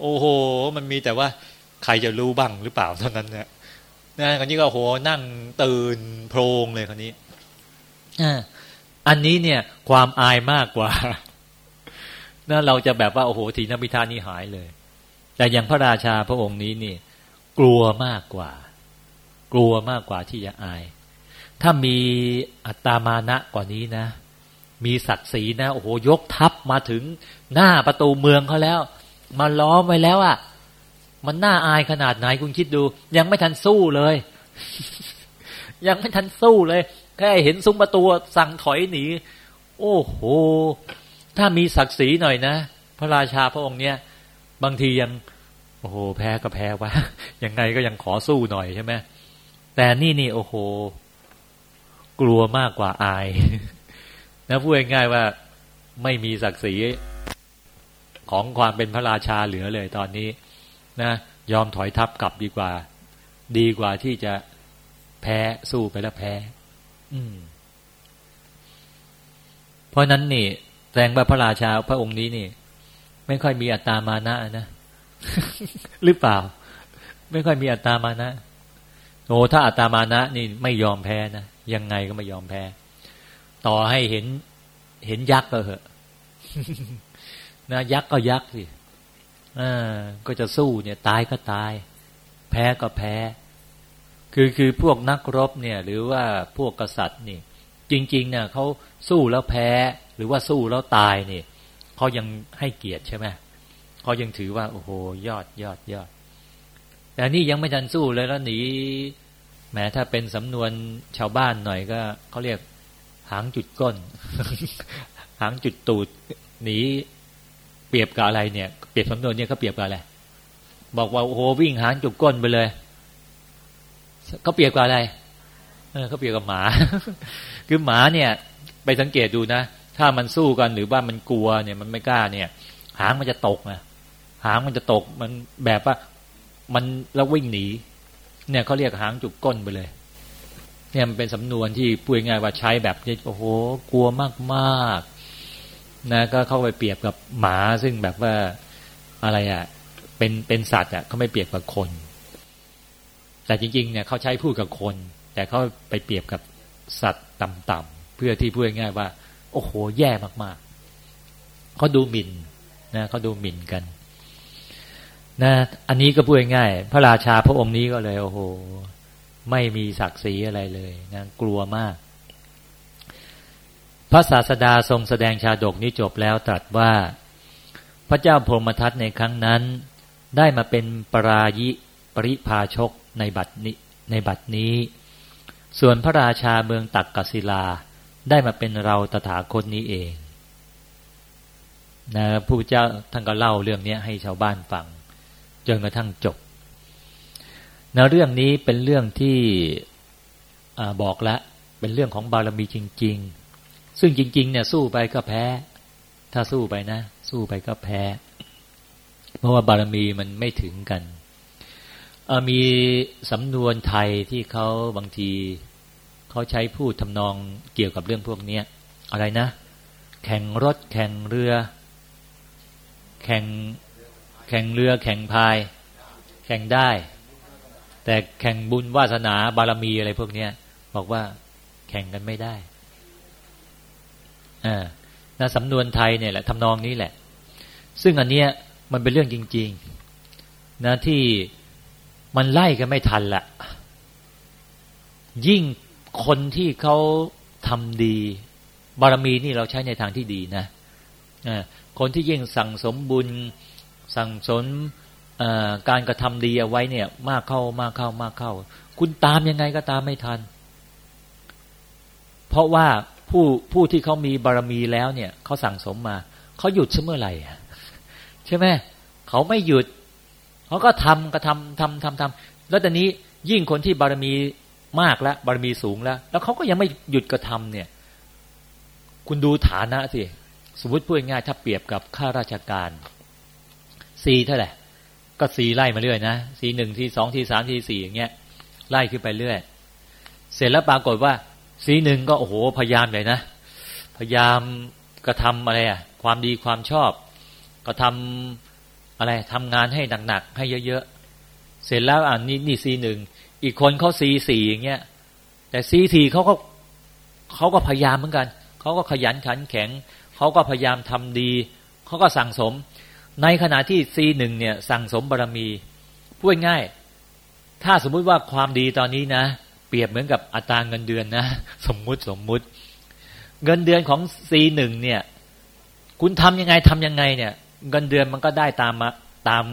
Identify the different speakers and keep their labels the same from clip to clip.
Speaker 1: โอ้โห มันมีแต่ว่าใครจะรู้บ้างหรือเปล่าเท่านั้นนะนะคนนี้ก็โหนั่งตื่นโพรงเลยคนนี้อันนี้เนี่ย ความอายมากกว่านะเราจะแบบว่าโอ้โหทีนพิธานี่หายเลย แต่อย่างพระราชาพระองค์นี้นี่ กลัวมากกว่า กลัวมากกว่าที่จะอาย ถ้ามีอัตตามานะกว่านี้นะ มีศักดิ์ศรีนะ โอ้โหยกทัพมาถึงหน้าประตูเมืองเขาแล้ว มาล้อมไว้แล้วอะ่ะ มันน่าอายขนาดไหนคุณคิดดู ยังไม่ทันสู้เลย ยังไม่ทันสู้เลย แค่เห็นซุ้มประตูสั่งถอยหนี โอ้โห ถ้ามีศักดิ์ศรีหน่อยนะ พระราชาพระองค์เนี้ยบางทียังโอ้โห แพ้ก็แพ้วะยังไงก็ยังขอสู้หน่อยใช่ไหมแต่นี่นี่โอ้โห กลัวมากกว่าอายนะพูดง่ายๆว่าไม่มีศักดิ์ศรี ของความเป็นพระราชาเหลือเลยตอนนี้นะยอมถอยทับกลับดีกว่า ดีกว่าที่จะแพ้สู้ไปแล้วแพ้ อืม เพราะนั้นนี่แสดงว่าพระราชาพระองค์นี้นี่ ไม่ค่อยมีอัตตามานะนะหรือเปล่า ไม่ค่อยมีอัตตามานะโอ้ถ้าอัตตามานะนี่ไม่ยอมแพ้นะยังไงก็ไม่ยอมแพ้ ต่อให้เห็น เห็นยักษ์ก็เหอะ นะยักษ์ก็ยักษ์สิก็จะสู้เนี่ย ตายก็ตาย แพ้ก็แพ้ คือคือพวกนักรบเนี่ย หรือว่าพวกกษัตริย์นี่ จริงๆเนี่ยเขาสู้แล้วแพ้ หรือว่าสู้แล้วตายนี่เขายังให้เกียรติใช่ไหมเขายังถือว่า โอ้โห ยอดยอดยอด แต่นี่ยังไม่ทันสู้เลยแล้วหนีแม้ถ้าเป็นสำนวนชาวบ้านหน่อยก็เขาเรียกหางจุดก้น หางจุดตูดหนี เปรียบกับอะไรเนี่ย เปรียบสำนวนเนี่ยเขาเปรียบกับอะไร บอกว่าโอ้โหวิ่งหางจุดก้นไปเลยเขาเปรียบกับอะไร เออเขาเปรียบกับหมา คือหมาเนี่ย ไปสังเกตดูนะ ถ้ามันสู้กันหรือว่ามันกลัวเนี่ย มันไม่กล้าเนี่ย หางมันจะตกนะหางมันจะตกมันแบบว่ามันแล้ววิ่งหนี เนี่ยเขาเรียกหางจุกก้นไปเลย เนี่ยมันเป็นสำนวนที่พูดง่ายว่าใช้แบบโอ้โห กลัวมากมาก นะก็เข้าไปเปรียบกับหมาซึ่งแบบว่าอะไรอะ่ะเป็นเป็นสัตว์อะเขาไม่เปรียบกับคน แต่จริงๆเนี่ยเขาใช้พูดกับคน แต่เขาไปเปรียบกับสัตว์ต่ำๆเพื่อที่พูดง่ายว่า โอ้โห แย่มากๆเขาดูหมิ่นนะเขาดูหมิ่นกันนะอันนี้ก็พูดง่ายพระราชาพระองค์นี้ก็เลย โอ้โห ไม่มีศักดิ์ศรีอะไรเลยนะกลัวมาก พระศาสดาทรงแสดงชาดกนี้จบแล้วตรัสว่า พระเจ้าพรหมทัตในครั้งนั้น ได้มาเป็นปรายิปริพาชกในบัดนี้ในบัดนี้ ส่วนพระราชาเมืองตักกศิลาได้มาเป็นเราตถาคตนี้เองนะผู้เจ้าท่านก็เล่าเรื่องนี้ให้ชาวบ้านฟังจนกระทั่งจบนะเรื่องนี้เป็นเรื่องที่อบอกแล้วเป็นเรื่องของบารมีจริง ๆ ซึ่งจริง ๆ เนี่ย สู้ไปก็แพ้ ถ้าสู้ไปนะ สู้ไปก็แพ้ เพราะว่าบารมีมันไม่ถึงกันมีสำนวนไทยที่เขาบางทีเขาใช้พูดทำนองเกี่ยวกับเรื่องพวกนี้อะไรนะ แข่งรถ แข่งเรือ แข่งแข่งเรือ แข่งพาย แข่งได้ แต่แข่งบุญวาสนาบารมีอะไรพวกนี้บอกว่าแข่งกันไม่ได้ อ่านะสำนวนไทยเนี่ยแหละทำนองนี้แหละ ซึ่งอันเนี้ยมันเป็นเรื่องจริง ๆ นะที่มันไล่กันไม่ทันละยิ่งคนที่เขาทำดี บารมีนี่เราใช้ในทางที่ดีนะคนที่ยิ่งสั่งสมบุญ สั่งสมการกระทำดีเอาไว้เนี่ย มากเข้ามากเข้ามากเข้า คุณตามยังไงก็ตามไม่ทัน เพราะว่า ผู้ผู้ที่เขามีบารมีแล้วเนี่ยเขาสั่งสมมาเขาหยุดเมื่อไหร่ใช่ไหมเขาไม่หยุดเขาก็ทำกระทำทำทำทำแล้วตอนนี้ยิ่งคนที่บารมีมากแล้วบารมีสูงแล้ว แล้วเขาก็ยังไม่หยุดกระทำเนี่ย คุณดูฐานะสิสมมติพูดง่ายถ้าเปรียบกับข้าราชการสีเท่าไหร่ก็สีไล่มาเรื่อยนะสีหนึ่งทีสองทีสามทีสี่อย่างเงี้ยไล่ขึ้นไปเรื่อย เสร็จแล้วปรากฏว่า สีหนึ่งก็โอ้โหพยายามเลยนะ พยายามกระทำอะไรอะความดีความชอบ กระทอะไรทำงานให้หนักๆให้เยอะๆเสร็จแล้วอ่านนี่นี่ซีหนึ่งอีกคนเขาซีสี่อย่างเงี้ย แต่ซีสี่เขาก็เขาก็พยายามเหมือนกันเขาก็ขยันขันแข็งเขาก็พยายามทำดีเขาก็สั่งสม ในขณะที่ซีหนึ่งเนี่ยสั่งสมบารมีพูดง่าย ถ้าสมมุติว่าความดีตอนนี้นะ เปรียบเหมือนกับอัตราเงินเดือนนะสมมุติสมมุติ เงินเดือนของซีหนึ่งเนี่ย คุณทำยังไงทำยังไงเนี่ย เงินเดือนมันก็ได้ตามมาตาม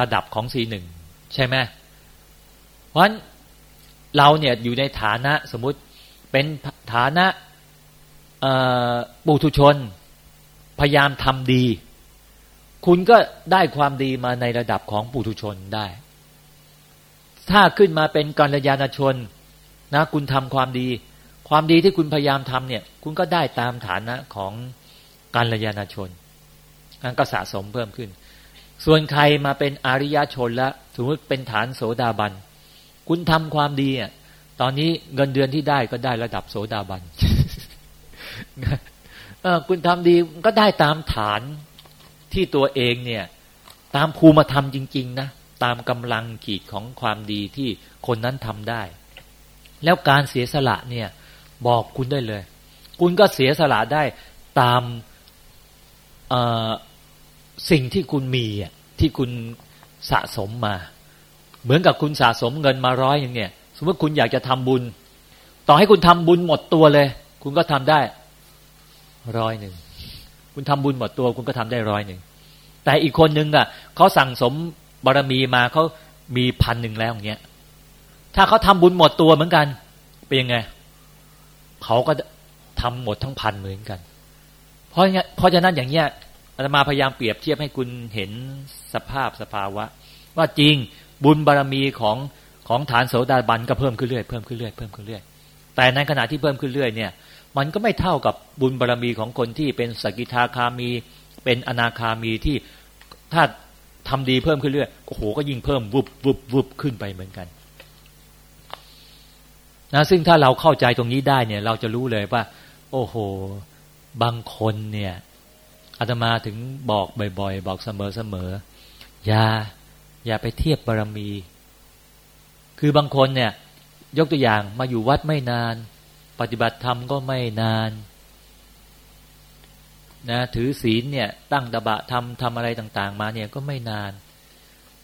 Speaker 1: ระดับของซีหนึ่งใช่ไหมเพราะฉะนั้นเราเนี่ยอยู่ในฐานะสมมุติเป็นฐานะปุถุชน พยายามทำดี คุณก็ได้ความดีมาในระดับของปุถุชนได้ ถ้าขึ้นมาเป็นกัลยาณชน นะคุณทำความดี ความดีที่คุณพยายามทำเนี่ย คุณก็ได้ตามฐานะของกัลยาณชนนั่นก็สะสมเพิ่มขึ้น ส่วนใครมาเป็นอริยชนแล้วสมมติเป็นฐานโสดาบัน คุณทำความดีอะตอนนี้เงินเดือนที่ได้ก็ได้ระดับโสดาบันคุณทำดีก็ได้ตามฐานที่ตัวเองเนี่ย ตามภูมิธรรมจริง ๆ นะ ตามกำลังขีดของความดีที่คนนั้นทำได้ แล้วการเสียสละเนี่ยบอกคุณได้เลย คุณก็เสียสละได้ตามสิ่งที่คุณมีที่คุณสะสมมา เหมือนกับคุณสะสมเงินมาร้อยอย่างเนี่ย สมมติคุณอยากจะทำบุญ ต่อให้คุณทำบุญหมดตัวเลย คุณก็ทำได้ร้อยหนึ่งคุณทำบุญหมดตัว คุณก็ทำได้ร้อยหนึ่งแต่อีกคนนึงอะเขาสั่งสมบารมีมาเขามีพันหนึ่งแล้วอย่างเงี้ย ถ้าเขาทำบุญหมดตัวเหมือนกัน เป็นยังไงเขาก็ทำหมดทั้งพันเหมือนกัน เพราะเพราะฉะนั้นอย่างเงี้ยอาตมาพยายามเปรียบเทียบให้คุณเห็นสภาพสภาวะ ว่าจริงบุญบารมีของของฐานโสดาบันก็เพิ่มขึ้นเรื่อยเพิ่มขึ้นเรื่อยเพิ่มขึ้นเรื่อยแต่ในขณะที่เพิ่มขึ้นเรื่อยเนี่ย มันก็ไม่เท่ากับบุญบารรมีของคนที่เป็นสกิทาคามี เป็นอนาคามีที่ถ้าทำดีเพิ่มขึ้นเรื่อยโอ้โหก็ยิ่งเพิ่มวุบวุบวุบขึ้นไปเหมือนกัน นะซึ่งถ้าเราเข้าใจตรงนี้ได้เนี่ย เราจะรู้เลยว่า โอ้โห บางคนเนี่ยอาตมาถึงบอกบ่อยๆ บอกเสมอๆอย่าอย่าไปเทียบบารมี คือบางคนเนี่ย ยกตัวอย่างมาอยู่วัดไม่นาน ปฏิบัติธรรมก็ไม่นานนะถือศีลเนี่ย ตั้งตบะทำทำอะไรต่าง ๆ มาเนี่ยก็ไม่นาน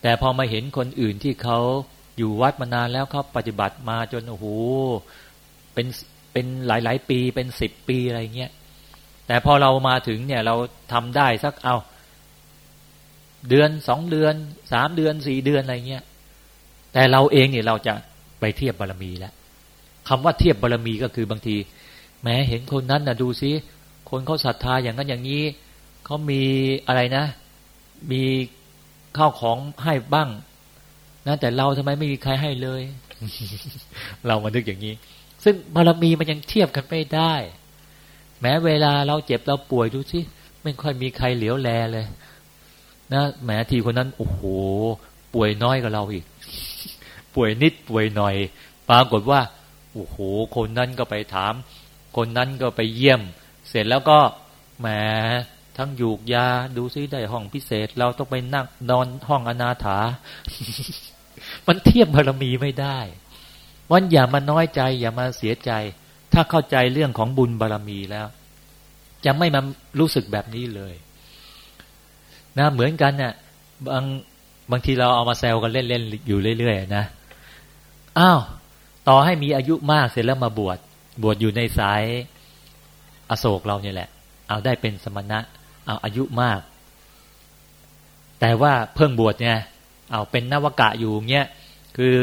Speaker 1: แต่พอมาเห็นคนอื่นที่เขา อยู่วัดมานานแล้วเขาปฏิบัติมาจนโอ้โหเป็นเป็นหลาย ๆ ปีเป็นสิบปีอะไรเงี้ยแต่พอเรามาถึงเนี่ยเราทำได้สักเอา เดือนสองเดือนสามเดือนสี่เดือนอะไรเงี้ยแต่เราเองเนี่ยเราจะไปเทียบบารมีแล้วคำว่าเทียบบารมีก็คือบางที แม้เห็นคนนั้นนะดูซิคนเขาศรัทธาอย่างนั้นอย่างนี้เขามีอะไรนะ มีข้าวของให้บ้าง นะแต่เราทำไมไม่มีใครให้เลย เรามานึกอย่างนี้ ซึ่งบารมีมันยังเทียบกันไม่ได้ แม้เวลาเราเจ็บเราป่วยดูสิไม่ค่อยมีใครเหลียวแลเลย นะแม้ทีคนนั้นโอ้โห ป่วยน้อยกว่าเราอีก ป่วยนิดป่วยหน่อย ปรากฏว่าโอ้โห คนนั้นก็ไปถาม คนนั้นก็ไปเยี่ยม เสร็จแล้วก็แหมทั้งยูกยาดูซิได้ห้องพิเศษ เราต้องไปนั่งนอนห้องอนาถา มันเทียบบารมีไม่ได้วันอย่ามาน้อยใจ อย่ามาเสียใจ ถ้าเข้าใจเรื่องของบุญบารมีแล้ว จะไม่มารู้สึกแบบนี้เลย นะ เหมือนกันเนะ่ยบางบางทีเราเอามาแซวกันเล่นๆอยู่เรื่อยๆนะอ้าวต่อให้มีอายุมากเสร็จแล้วมาบวชบวชอยู่ในสายอโศกเราเนี่ยแหละ เอาได้เป็นสมณะ เอาอายุมาก แต่ว่าเพิ่งบวชเนี่ยเอาเป็นนวกะอยู่เงี้ย คือ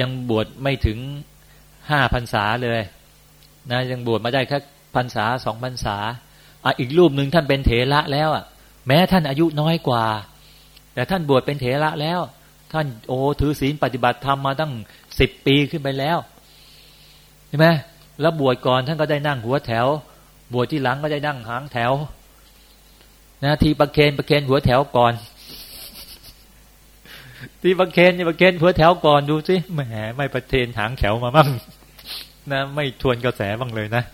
Speaker 1: ยังบวชไม่ถึงห้าพรรษาเลยนะยังบวชมาได้แค่พรรษาสองพรรษาอะอีกรูปหนึ่งท่านเป็นเถระแล้วอะ แม้ท่านอายุน้อยกว่า แต่ท่านบวชเป็นเถระแล้ว ท่านโอ้ถือศีลปฏิบัติธรรมมาตั้งสิบปีขึ้นไปแล้วใช่ไหมแล้วบวชก่อนท่านก็ได้นั่งหัวแถว บวชที่หลังก็จะนั่งหางแถวนะทีประเคนประเคนหัวแถวก่อน ทีประเคนนี่ประเคนหัวแถวก่อนดูสิแหมไม่ประเคนหางแถวมาบ้างนะไม่ทวนกระแสบ้างเลยนะ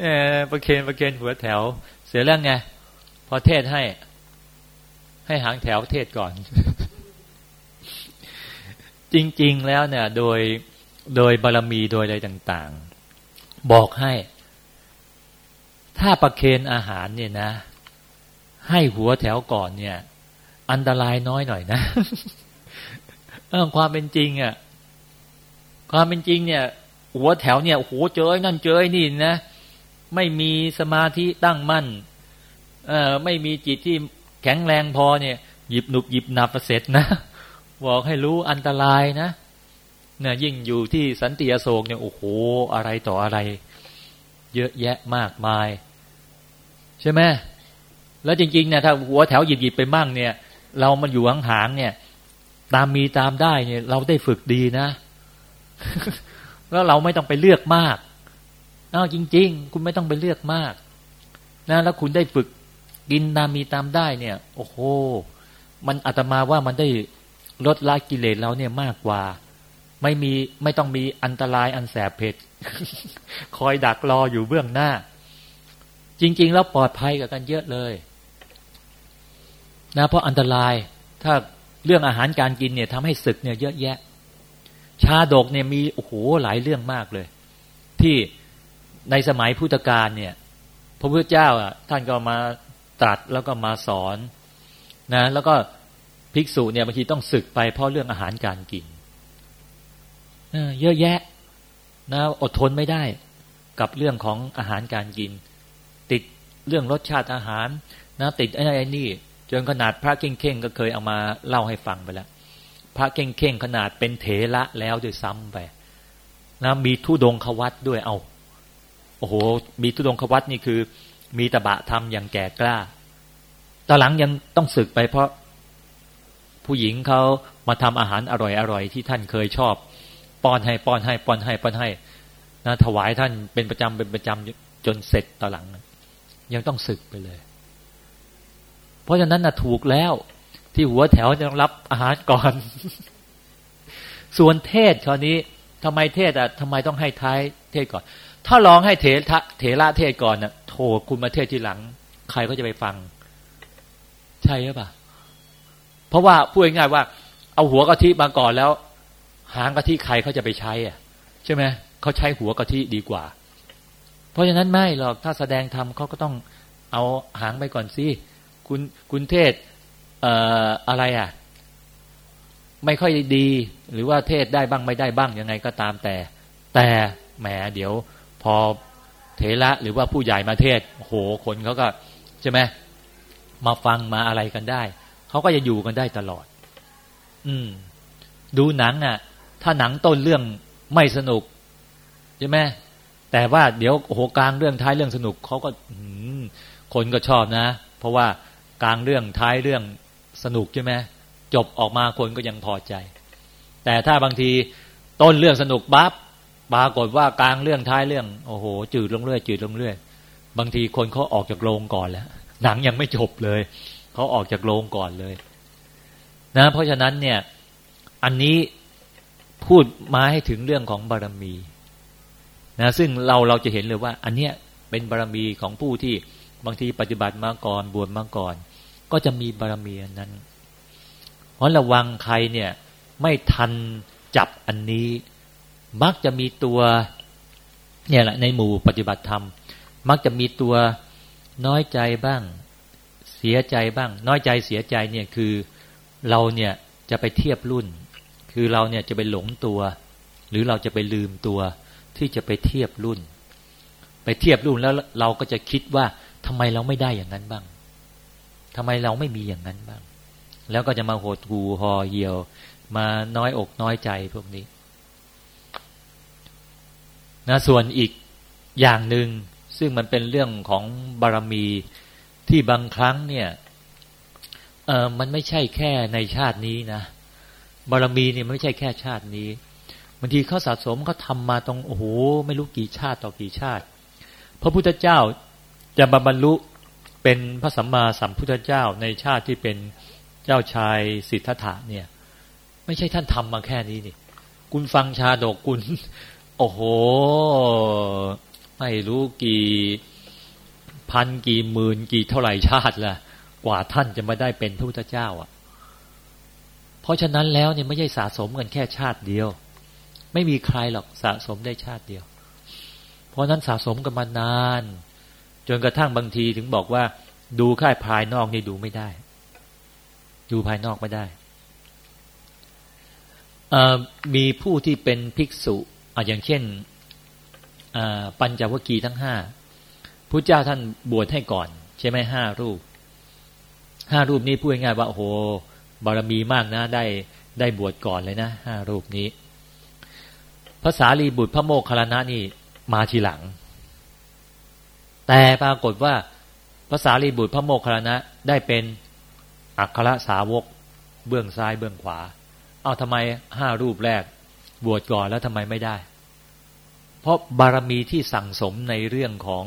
Speaker 1: เออประเคนประเคนหัวแถว เสียเรื่องไงพอเทศให้ ให้หางแถวเทศก่อน จริง ๆ แล้วเนี่ย โดยโดยบารรมีโดยอะไรต่าง ๆ บอกให้ ถ้าประเคนอาหารเนี่ยนะ ให้หัวแถวก่อนเนี่ย อันตรายน้อยหน่อยนะเออความเป็นจริงอะ่ะ ความเป็นจริงเนี่ย หัวแถวเนี่ยโอ้โหเจอนั่นเจอนี่นะไม่มีสมาธิตั้งมั่น เออไม่มีจิตที่แข็งแรงพอเนี่ย หยิบหนุบหยิบหนับเสร็จนะบอกให้รู้อันตรายนะเนี่ยยิ่งอยู่ที่สันติอโศกเนี่ยโอ้โหอะไรต่ออะไร เยอะแยะมากมาย ใช่ไหมแล้วจริงๆเนี่ยถ้าหัวแถวหยิบหยิบไปมั่งเนี่ย เรามันอยู่ห่างๆเนี่ย ตามมีตามได้เนี่ย เราได้ฝึกดีนะ แล้วเราไม่ต้องไปเลือกมากอ้าวจริง ๆ คุณไม่ต้องไปเลือกมากนะแล้วคุณได้ฝึกกินตามมีตามได้เนี่ย โอ้โหมันอาตมาว่ามันได้ลดละกิเลสเราเนี่ยมากกว่า ไม่มีไม่ต้องมีอันตรายอันแสบเผ็ดคอยดักรออยู่เบื้องหน้า จริง ๆ แล้วปลอดภัยกับกันเยอะเลย นะเพราะอันตรายถ้าเรื่องอาหารการกินเนี่ยทำให้ศึกเนี่ยเยอะแยะ ชาดกเนี่ยมีโอ้โหหลายเรื่องมากเลย ที่ในสมัยพุทธกาลเนี่ย พระพุทธเจ้าอะท่านก็มาตรัสแล้วก็มาสอนนะ แล้วก็ภิกษุเนี่ยบางทีต้องศึกไปเพราะเรื่องอาหารการกินเยอะแยะนะอดทนไม่ได้กับเรื่องของอาหารการกิน ติดเรื่องรสชาติอาหารนะติดไอ้ไอ้นี่ จนขนาดพระเข่งๆก็เคยเอามาเล่าให้ฟังไปแล้ว พระเข่งๆขนาดเป็นเถระแล้วด้วยซ้ำไปนะมีทุดงควัตด้วยเอาโอ้โห มีทุดงควัตนี่คือ มีตบะทำอย่างแก่กล้าตอนหลังยังต้องศึกไปเพราะผู้หญิงเขามาทำอาหารอร่อยๆที่ท่านเคยชอบ ป้อนให้ป้อนให้ป้อนให้ป้อนให้นะถวายท่านเป็นประจำเป็นประจำจนเสร็จตอนหลัง ยังต้องศึกไปเลย เพราะฉะนั้นนะถูกแล้ว ที่หัวแถวจะต้องรับอาหารก่อน ส่วนเทศคราวนี้ทำไมเทศอะทำไมต้องให้ท้ายเทศก่อน ถ้าลองให้เถระเถระเทศก่อนน่ะโถคุณมาเทศทีหลัง ใครก็จะไปฟัง ใช่หรือเปล่าเพราะว่าพูดง่ายๆว่า เอาหัวกะทิมาก่อนแล้ว หางกะทิใครเขาจะไปใช้อะ ใช่ไหมเขาใช้หัวกะทิดีกว่า เพราะฉะนั้นไม่หรอกถ้าแสดงธรรมเขาก็ต้องเอาหางไปก่อนสิ คุณคุณเทศเอ่ออะไรอะ ไม่ค่อยดี หรือว่าเทศได้บ้างไม่ได้บ้างยังไงก็ตามแต่ แต่แหมเดี๋ยวพอเถระหรือว่าผู้ใหญ่มาเทศโหคนเขาก็ใช่ไหมมาฟังมาอะไรกันได้เขาก็จะอยู่กันได้ตลอด อืม ดูหนังอะ ถ้าหนังต้นเรื่องไม่สนุกใช่ไหมแต่ว่าเดี๋ยวโอ้โหกลางเรื่องท้ายเรื่องสนุกเขาก็คนก็ชอบนะ เพราะว่า กลางเรื่องท้ายเรื่องสนุกใช่ไหมจบออกมาคนก็ยังพอใจ แต่ถ้าบางทีต้นเรื่องสนุกบับปรากฏว่ากลางเรื่องท้ายเรื่องโอ้โห จืดลงเรื่อยจืดลงเรื่อยบางทีคนเขาออกจากโรงก่อนแล้ว หนังยังไม่จบเลยเขาออกจากโรงก่อนเลย นะ เพราะฉะนั้นเนี่ย อันนี้พูดมาให้ถึงเรื่องของบารรมี นะ ซึ่งเราเราจะเห็นเลยว่า อันเนี้ยเป็นบารรมีของผู้ที่บางทีปฏิบัติมาก่อนบวชมาก่อน ก็จะมีบารรมีอันนั้น เพราะระวังใครเนี่ย ไม่ทันจับอันนี้ มักจะมีตัวเนี่ยแหละในหมู่ปฏิบัติธรรม มักจะมีตัวน้อยใจบ้าง เสียใจบ้าง น้อยใจเสียใจเนี่ยคือเราเนี่ยจะไปเทียบรุ่น คือเราเนี่ยจะไปหลงตัว หรือเราจะไปลืมตัว ที่จะไปเทียบรุ่น ไปเทียบรุ่นแล้วเราก็จะคิดว่าทำไมเราไม่ได้อย่างนั้นบ้าง ทำไมเราไม่มีอย่างนั้นบ้าง แล้วก็จะมาโหดหูหอเหี่ยว มาน้อยอกน้อยใจพวกนี้นะส่วนอีกอย่างหนึ่งซึ่งมันเป็นเรื่องของบารมีที่บางครั้งเนี่ยเออมันไม่ใช่แค่ในชาตินี้นะบารมีเนี่ยไม่ใช่แค่ชาตินี้บางทีเขาสะสมเขาทามาตรงโอ้โหไม่รู้กี่ชาติต่อกี่ชาติ พระพุทธเจ้าจะบรรลุ เป็นพระสัมมาสัมพุทธเจ้าในชาติที่เป็นเจ้าชายสิทธัตถะเนี่ย ไม่ใช่ท่านทำมาแค่นี้นี่ คุณฟังชาดกคุณ โอ้โห ไม่รู้กี่พันกี่หมื่นกี่เท่าไหร่ชาติละกว่าท่านจะมาได้เป็นพระพุทธเจ้าอะ เพราะฉะนั้นแล้วเนี่ยไม่ใช่สะสมกันแค่ชาติเดียว ไม่มีใครหรอกสะสมได้ชาติเดียว เพราะนั้นสะสมกันมานาน จนกระทั่งบางทีถึงบอกว่า ดูค่ายภายนอกนี่ดูไม่ได้ ดูภายนอกไม่ได้มีผู้ที่เป็นภิกษุออย่างเช่นปัญจวัคคีทั้งห้าพระเจ้าท่านบวชให้ก่อน ใช่ไหมห้ารูปห้ารูปนี้พูดง่ายๆว่าโอ้โหบารมีมากนะได้ได้บวชก่อนเลยนะห้ารูปนี้ภาษาลีบุตรพระโมคคัลลานะนี่มาทีหลัง แต่ปรากฏว่าภาษาลีบุตรพระโมคคัลลานะได้เป็นอัครสาวก เบื้องซ้ายเบื้องขวา เอาทำไมห้ารูปแรก บวชก่อนแล้วทำไมไม่ได้ เพราะบารมีที่สั่งสมในเรื่องของ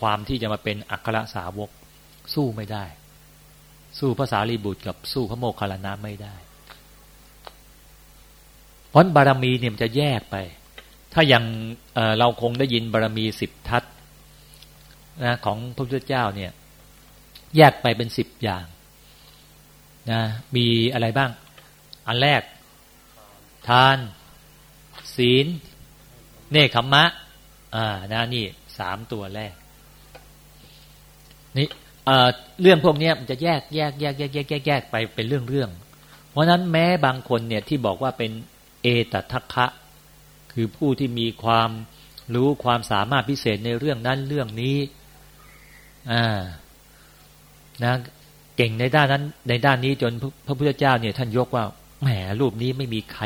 Speaker 1: ความที่จะมาเป็นอัครสาวก สู้ไม่ได้ สู้ภาษาลีบุตรกับสู้พระโมคคัลลานะไม่ได้เพราะบารมีเนี่ยมันจะแยกไป ถ้าอย่างเเราคงได้ยินบารมีสิบทัศ นะของพระพุทธเจ้าเนี่ย แยกไปเป็นสิบอย่างนะมีอะไรบ้าง อันแรก ทาน ศีล เนคขมมะ อ่านะนี่สามตัวแรกนี่เรื่องพวกนี้มันจะแยกแยกแยกแยกแยกแยกแยกไปเป็นเรื่องเรื่อง เพราะนั้นแม้บางคนเนี่ยที่บอกว่าเป็นเอตทัคคะคือผู้ที่มีความรู้ความสามารถพิเศษในเรื่องนั้นเรื่องนี้ อ่านะเก่งในด้านนั้น ในด้านนี้จนพระพุทธเจ้าเนี่ย ท่านยกว่าแหมรูปนี้ไม่มีใคร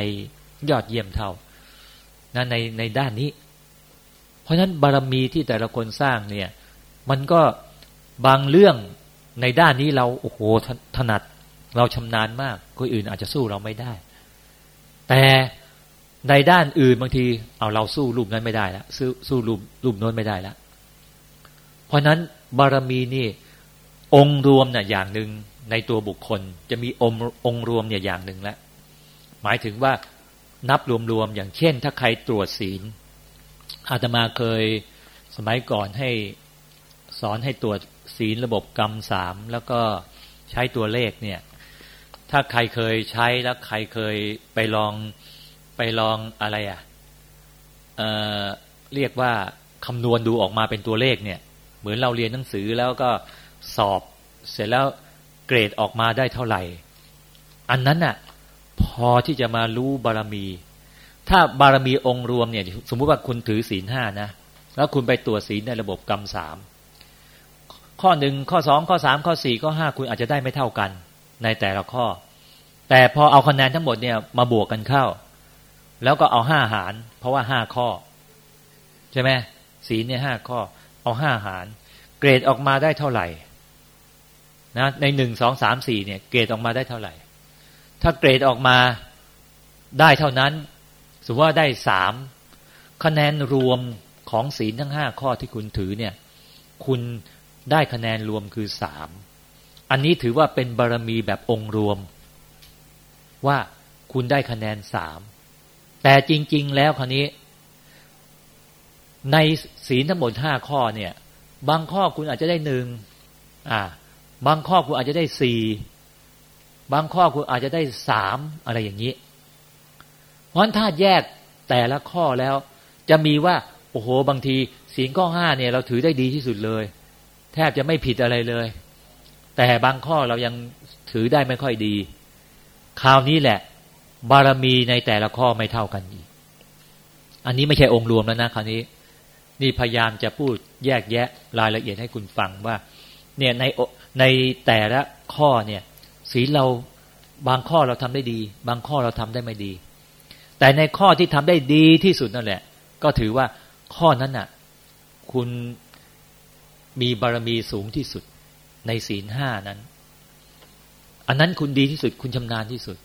Speaker 1: ยอดเยี่ยมเท่านะในในด้านนี้ เพราะฉะนั้นบารมีที่แต่ละคนสร้างเนี่ย มันก็บางเรื่องในด้านนี้เราโอ้โหถนัด เราชำนาญมากคนอื่นอาจจะสู้เราไม่ได้ แต่ในด้านอื่นบางทีเอาเราสู้รูปนั้นไม่ได้แล้วสู้สู้รูปรูปโน้นไม่ได้แล้วเพราะนั้น บารมีนี่ องค์รวมเนี่ยอย่างหนึ่งในตัวบุคคล จะมีองค์องรวมเนี่ยอย่างหนึ่งแล้วหมายถึงว่านับรวมๆอย่างเช่น ถ้าใครตรวจศีลอาตมาเคยสมัยก่อนให้สอนให้ตรวจศีลระบบกรรมสามแล้วก็ใช้ตัวเลขเนี่ย ถ้าใครเคยใช้แล้วใครเคยไปลองไปลองอะไรอะ่ะเเรียกว่าคำนวณดูออกมาเป็นตัวเลขเนี่ย เหมือนเราเรียนหนังสือแล้วก็สอบเสร็จแล้วเกรดออกมาได้เท่าไหร่ อันนั้นน่ะพอที่จะมารู้บารมี ถ้าบารมีองค์รวมเนี่ย สมมุติว่าคุณถือศีลห้านะ แล้วคุณไปตรวจศีลในระบบกรรมสามข้อหนึ่งข้อสองข้อสามข้อสี่ข้อห้าคุณอาจจะได้ไม่เท่ากัน ในแต่ละข้อ แต่พอเอาคะแนนทั้งหมดเนี่ยมาบวกกันเข้า แล้วก็เอาห้าหาร เพราะว่าห้าข้อ ใช่ไหมศีลเนี่ยห้าข้อ เอาห้าหาร เกรดออกมาได้เท่าไหร่นะในหนึ่งสองสามสี่เนี่ย เกรดออกมาได้เท่าไหร่ ถ้าเกรดออกมาได้เท่านั้น สมมติว่าได้สามคะแนนรวมของศีลทั้งห้าข้อที่คุณถือเนี่ย คุณได้คะแนนรวมคือสามอันนี้ถือว่าเป็นบารมีแบบองค์รวม ว่าคุณได้คะแนนสามแต่จริง ๆ แล้วคราวนี้ ในศีลทั้งหมดห้าข้อเนี่ย บางข้อคุณอาจจะได้หนึ่งอ่า บางข้อคุณอาจจะได้สี่บางข้อคุณอาจจะได้สามอะไรอย่างนี้ เพราะถ้าแยกแต่ละข้อแล้ว จะมีว่า โอ้โห บางทีศีลข้อห้าเนี่ยเราถือได้ดีที่สุดเลย แทบจะไม่ผิดอะไรเลย แต่บางข้อเรายังถือได้ไม่ค่อยดี คราวนี้แหละ บารมีในแต่ละข้อไม่เท่ากันอีก อันนี้ไม่ใช่องค์รวมแล้วนะคราวนี้ นี่พยายามจะพูดแยกแยะรายละเอียดให้คุณฟังว่า เนี่ยในในแต่ละข้อเนี่ยศีลเราบางข้อเราทำได้ดี บางข้อเราทำได้ไม่ดี แต่ในข้อที่ทำได้ดีที่สุดนั่นแหละ ก็ถือว่าข้อนั้นน่ะ คุณมีบารมีสูงที่สุด ในศีลห้านั้น อันนั้นคุณดีที่สุด คุณชำนาญที่สุด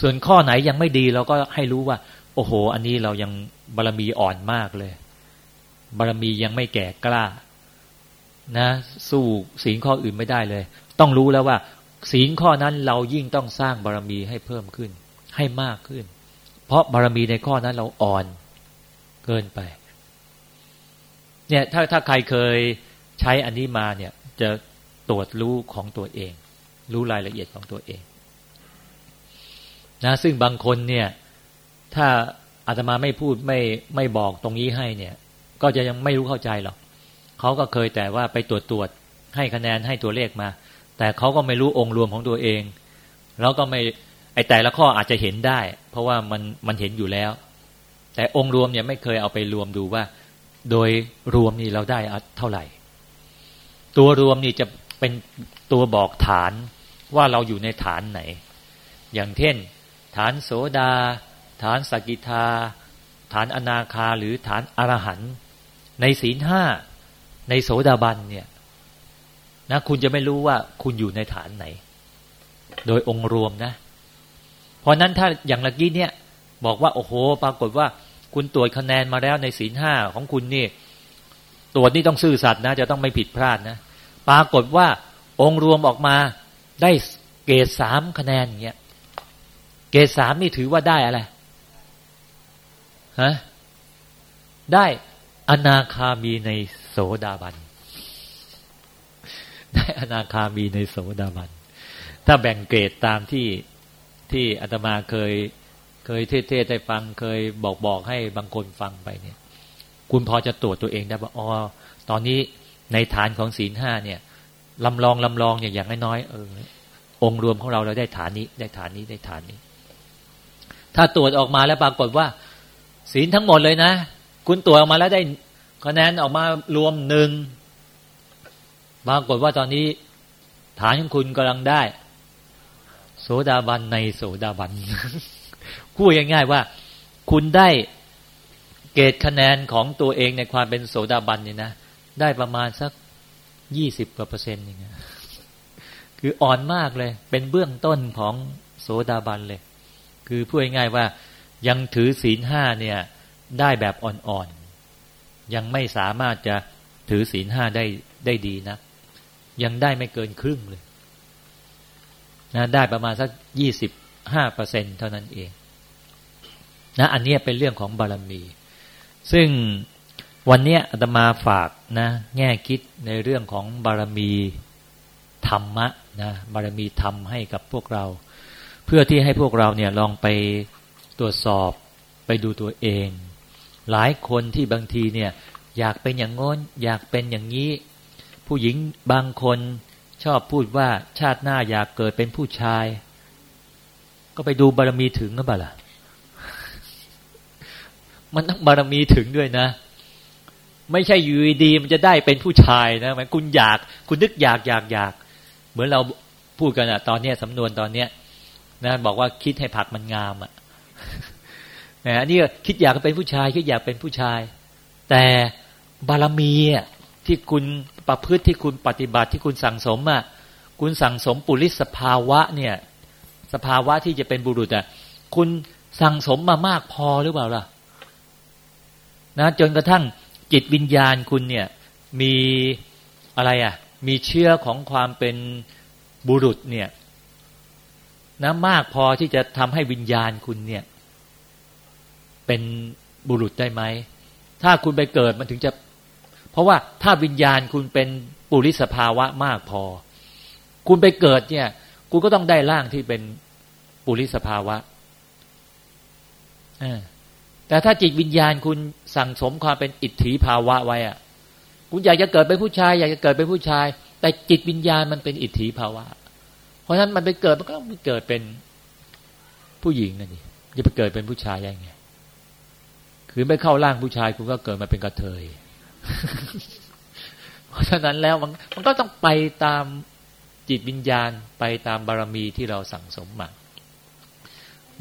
Speaker 1: ส่วนข้อไหนยังไม่ดีเราก็ให้รู้ว่า โอ้โห อันนี้เรายังบารมีอ่อนมากเลย บารมียังไม่แก่กล้า นะ สู้ศีลข้ออื่นไม่ได้เลย ต้องรู้แล้วว่า ศีลข้อนั้นเรายิ่งต้องสร้างบารมีให้เพิ่มขึ้น ให้มากขึ้น เพราะบารมีในข้อนั้นเราอ่อนเกินไป เนี่ยถ้าถ้าใครเคยใช้อันนี้มาเนี่ย จะตรวจรู้ของตัวเอง รู้รายละเอียดของตัวเอง นะ ซึ่งบางคนเนี่ย ถ้าอาตมาไม่พูดไม่ไม่บอกตรงนี้ให้เนี่ย ก็จะยังไม่รู้เข้าใจหรอกเขาก็เคยแต่ว่าไปตรวจตรวจให้คะแนนให้ตัวเลขมา แต่เขาก็ไม่รู้องค์รวมของตัวเอง แล้วก็ไม่ไอแต่ละข้ออาจจะเห็นได้ เพราะว่ามันมันเห็นอยู่แล้ว แต่องค์รวมเนี่ยไม่เคยเอาไปรวมดูว่า โดยรวมนี่เราได้เท่าไหร่ ตัวรวมนี่จะเป็นตัวบอกฐานว่าเราอยู่ในฐานไหน อย่างเช่น ฐานโสดา ฐานสกิทา ฐานอนาคาหรือฐานอรหันต์ ในศีลห้าในโสดาบันเนี่ยนะคุณจะไม่รู้ว่าคุณอยู่ในฐานไหน โดยองค์รวมนะ เพราะนั้นถ้าอย่างเมื่อกี้เนี่ย บอกว่า โอ้โห ปรากฏว่า คุณตรวจคะแนนมาแล้วในศีลห้าของคุณนี่ตรวจนี่ต้องซื่อสัตย์นะ จะต้องไม่ผิดพลาดนะ ปรากฏว่าองค์รวมออกมาได้เกรดสามคะแนนอย่างเงี้ยเกรดสามนี่ถือว่าได้อะไรฮะได้ อนาคามีในโสดาบัน ได้อนาคามีในโสดาบัน ถ้าแบ่งเกรดตามที่ที่อาตมาเคย เคยเทศเทศให้ฟัง เคยบอกบอกให้บางคนฟังไปเนี่ย คุณพอจะตรวจตัวเองได้ว่าอ๋อตอนนี้ในฐานของศีลห้าเนี่ยลำลองลำลองอย่างอย่างน้อยเออ องค์รวมของเราเราได้ฐานนี้ ได้ฐานนี้ได้ฐานนี้ ถ้าตรวจออกมาแล้วปรากฏว่า ศีลทั้งหมดเลยนะ คุณตรวจออกมาแล้วได้คะแนนออกมารวมหนึ่งปรากฏว่าตอนนี้ ฐานของคุณกำลังได้ โสดาบันในโสดาบันพูดง่ายๆว่า คุณได้เกรดคะแนนของตัวเองในความเป็นโสดาบันเนี่ยนะได้ประมาณสักยี่สิบกว่าเปอร์เซ็นต์อย่างเงี้ยคืออ่อนมากเลย เป็นเบื้องต้นของโสดาบันเลย คือพูดง่ายๆว่ายังถือศีลห้าเนี่ย ได้แบบอ่อนๆ ยังไม่สามารถจะถือศีลห้าได้ได้ดีนะ ยังได้ไม่เกินครึ่งเลยนะได้ประมาณสักยี่สิบห้าเปอร์เซ็นเท่านั้นเองนะอันนี้เป็นเรื่องของบารมี ซึ่งวันนี้อาตมาฝากนะแง่คิดในเรื่องของบารมีธรรมะนะบารมีธรรมให้กับพวกเรา เพื่อที่ให้พวกเราเนี่ยลองไปตรวจสอบไปดูตัวเอง หลายคนที่บางทีเนี่ย อยากเป็นอย่างง้นอยากเป็นอย่างนี้ ผู้หญิงบางคนชอบพูดว่าชาติหน้าอยากเกิดเป็นผู้ชาย ก็ไปดูบารมีถึงหรือเปล่าล่ะ มันต้องบารมีถึงด้วยนะ ไม่ใช่อยู่ดีมันจะได้เป็นผู้ชายนะมันคุณอยาก คุณนึกอยากอยากอยาก เหมือนเราพูดกันอะตอนเนี้ยสำนวนตอนเนี้ยนะบอกว่าคิดให้ผักมันงามอะ นะอันนี้คิดอยากเป็นผู้ชาย คิดอยากเป็นผู้ชาย แต่บารมีที่คุณประพฤติที่คุณปฏิบัติที่คุณสั่งสมอะคุณสั่งสมปุริสภาวะเนี่ย สภาวะที่จะเป็นบุรุษอะคุณสั่งสมมามากพอหรือเปล่าล่ะนะจนกระทั่งจิตวิญญาณคุณเนี่ยมีอะไรอะ มีเชื่อของความเป็นบุรุษเนี่ยนะมากพอที่จะทำให้วิญญาณคุณเนี่ย เป็นบุรุษได้ไหม ถ้าคุณไปเกิดมันถึงจะ เพราะว่าถ้าวิญญาณคุณเป็นปุริสภาวะมากพอ คุณไปเกิดเนี่ย คุณก็ต้องได้ร่างที่เป็นปุริสภาวะแต่ถ้าจิตวิญญาณคุณสั่งสมความเป็นอิทธิภาวะไว้อะคุณอยากจะเกิดเป็นผู้ชาย อยากจะเกิดเป็นผู้ชาย แต่จิตวิญญาณมันเป็นอิทธิภาวะ เพราะฉะนั้นมันไปเกิดมันก็ไม่เกิดเป็นผู้หญิงนั่นนี่จะไปเกิดเป็นผู้ชายยังไง คือไม่เข้าร่างผู้ชายคุณก็เกิดมาเป็นกระเทย เพราะฉะนั้นแล้วมันมันก็ต้องไปตามจิตวิญญาณไปตามบารมีที่เราสั่งสมมา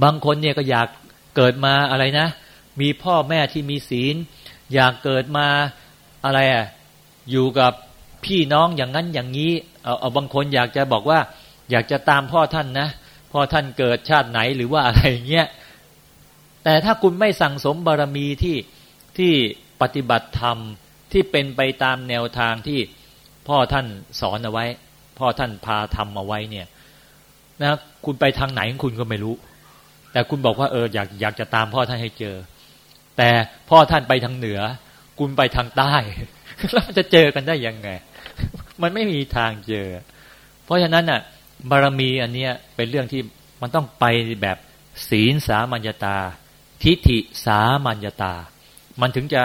Speaker 1: บางคนเนี่ยก็อยากเกิดมาอะไรนะ มีพ่อแม่ที่มีศีล อยากเกิดมาอะไรอะอยู่กับพี่น้องอย่างนั้นอย่างนี้เอาเอาบางคนอยากจะบอกว่า อยากจะตามพ่อท่านนะพ่อท่านเกิดชาติไหนหรือว่าอะไรเงี้ย แต่ถ้าคุณไม่สั่งสมบารมีที่ที่ปฏิบัติธรรมที่เป็นไปตามแนวทางที่พ่อท่านสอนเอาไว้ พ่อท่านพาทำเอาไว้เนี่ยนะคุณไปทางไหนคุณก็ไม่รู้ แต่คุณบอกว่าเอออยากอยากจะตามพ่อท่านให้เจอ แต่พ่อท่านไปทางเหนือ คุณไปทางใต้แล้วจะเจอกันได้ยังไง มันไม่มีทางเจอ เพราะฉะนั้นอะบารมีอันเนี้ยเป็นเรื่องที่มันต้องไปแบบศีลสามัญญาตา ทิฏฐิสามัญญาตา มันถึงจะ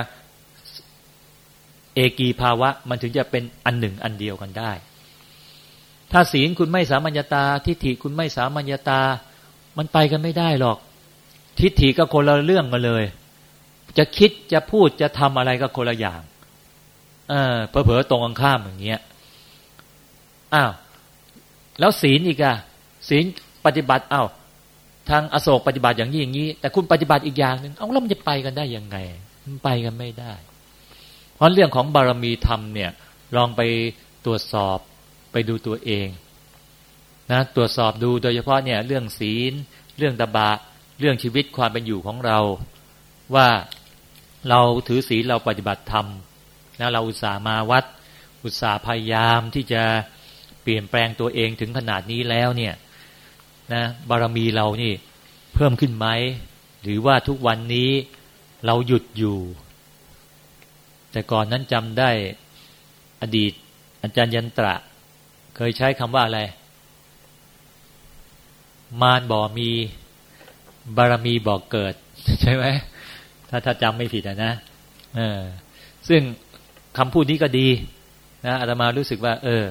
Speaker 1: เอกีภาวะ มันถึงจะเป็นอันหนึ่งอันเดียวกันได้ ถ้าศีลคุณไม่สามัญญาตา ทิฏฐิคุณไม่สามัญญาตา มันไปกันไม่ได้หรอก ทิฏฐิก็คนละเรื่องกันเลย จะคิดจะพูดจะทำอะไรก็คนละอย่าง เออเผลอๆตรงกันข้ามอย่างเงี้ยอ้าวแล้วศีลอีกอะศีลปฏิบัติอ้าว ทางอโศกปฏิบัติอย่างนี้อย่างนี้ แต่คุณปฏิบัติอีกอย่างหนึ่งเอาแล้วมันจะไปกันได้ยังไง มันไปกันไม่ได้ เพราะเรื่องของบารมีธรรมเนี่ย ลองไปตรวจสอบไปดูตัวเองนะตรวจสอบดูโดยเฉพาะเนี่ยเรื่องศีล เรื่องตบะเรื่องชีวิตความเป็นอยู่ของเรา ว่าเราถือศีลเราปฏิบัติธรรมนะเราอุตส่าห์มาวัด อุตส่าห์พยายามที่จะเปลี่ยนแปลงตัวเองถึงขนาดนี้แล้วเนี่ย นะบารมีเรานี่เพิ่มขึ้นไหมหรือว่าทุกวันนี้เราหยุดอยู่ แต่ก่อนนั้นจำได้อดีต อาจารย์ยันตระ เคยใช้คำว่าอะไร มารบ่มี บารมีบอเกิด ใช่ไหมถ้าถ้าจำไม่ผิดนะเออซึ่งคำพูดนี้ก็ดีนะอาตมารู้สึกว่า เออ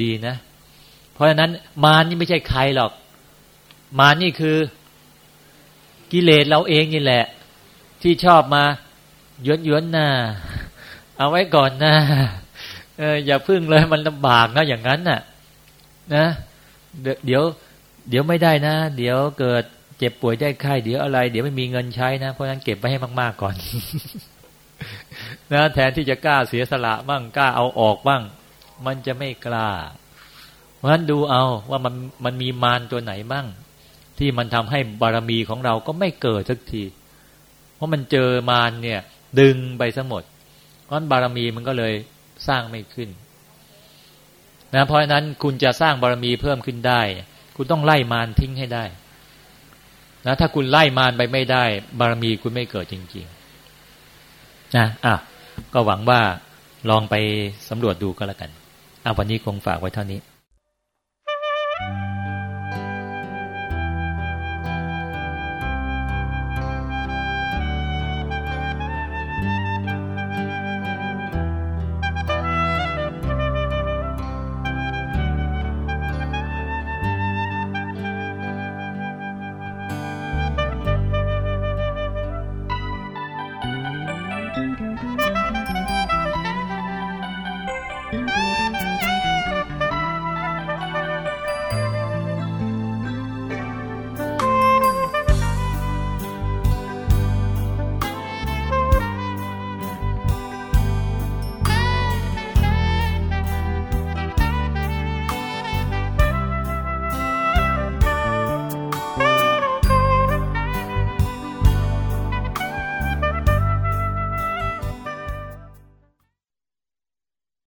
Speaker 1: ดีนะ เพราะฉะนั้นมารนี่ไม่ใช่ใครหรอก มานี่คือกิเลสเราเองนี่แหละ ที่ชอบมาย้อนย้อนหน้า เอาไว้ก่อนนะเอออย่าพึ่งเลยมันลำบากนะอย่างนั้นน่ะ นะเดี๋ยว เดี๋ยวไม่ได้นะ เดี๋ยวเกิดเจ็บป่วยได้ไข้เดี๋ยวอะไร เดี๋ยวไม่มีเงินใช้นะเพราะฉะนั้นเก็บไว้ให้มากๆก่อนนะแทนที่จะกล้าเสียสละบ้างกล้าเอาออกบ้าง มันจะไม่กล้า เพราะฉะนั้นดูเอาว่ามันมันมีมารตัวไหนบ้าง ที่มันทำให้บารมีของเราก็ไม่เกิดสักที เพราะมันเจอมารเนี่ย ดึงไปซะหมดพราะบารมีมันก็เลยสร้างไม่ขึ้นนะเพราะฉะนั้นคุณจะสร้างบารมีเพิ่มขึ้นได้ คุณต้องไล่มารทิ้งให้ได้นะถ้าคุณไล่มารไปไม่ได้ บารมีคุณไม่เกิดจริงๆนะอะก็หวังว่าลองไปสำรวจดูก็แล้วกันอะวันนี้คงฝากไว้เท่านี้